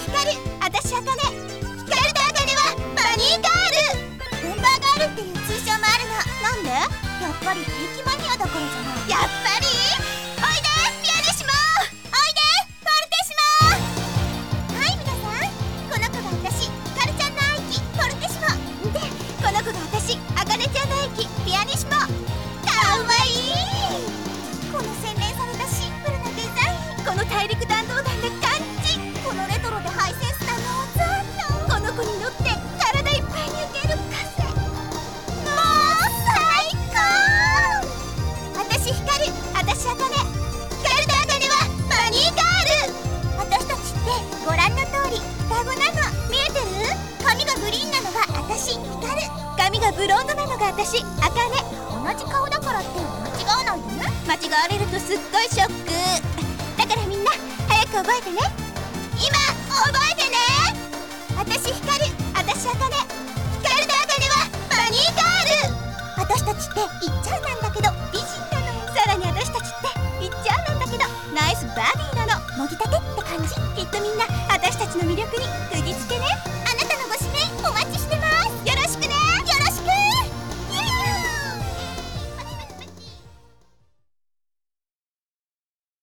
光る私茜光ると茜はバニーガール。ナンバーガールっていう通称もあるの。なんで？やっぱり平気マニアだからじゃない。やっぱり？おいでピアネシモ。おいでフォルテシモ。はい皆さん。この子が私カルちゃんの愛機フォルテシモ。でこの子が私あかねちゃんの愛機ピアネシモ。かわいい。この洗練されたシンプルなデザイン。この大陸ブロンドなのが私あかね同じ顔だからって間違わないでね。間違われるとすっごいショック。だからみんな早く覚えてね。今覚えてね。私光る。私あかねカルタアカネはバニーガール。私たちっていっちゃうなんだけど美人なのさらに私たちっていっちゃうなんだけどナイスバディなの。もぎたてって感じ。きっとみんな私たちの魅力